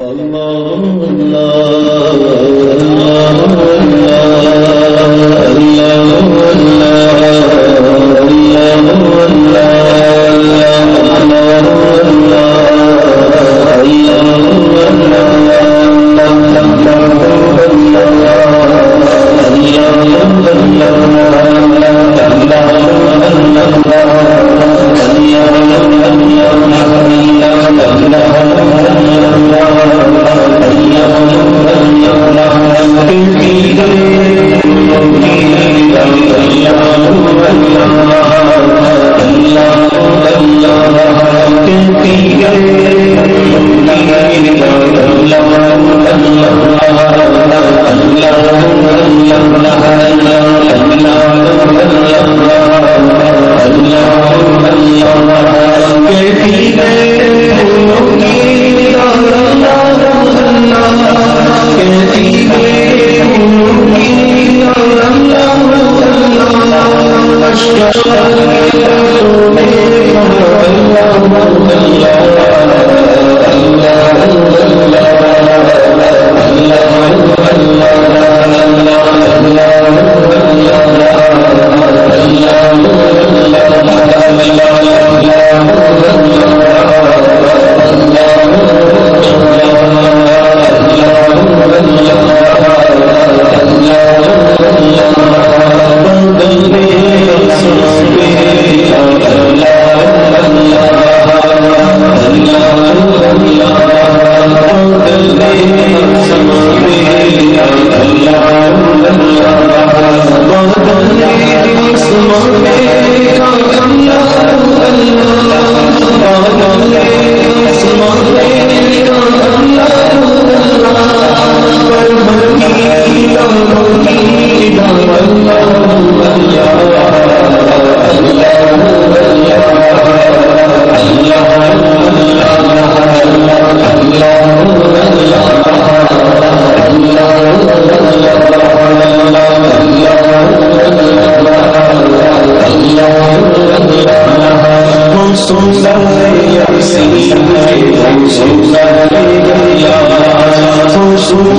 اللہ اللہ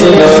سنا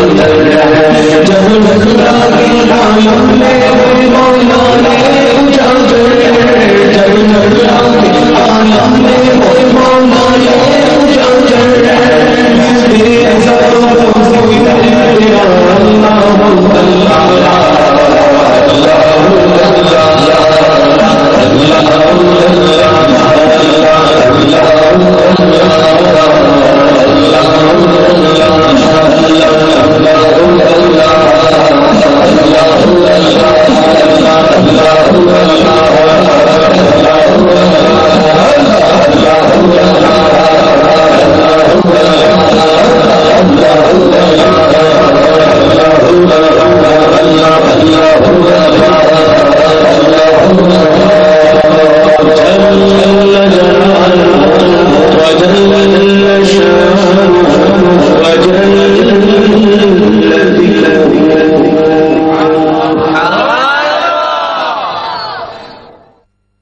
وجل شانه میں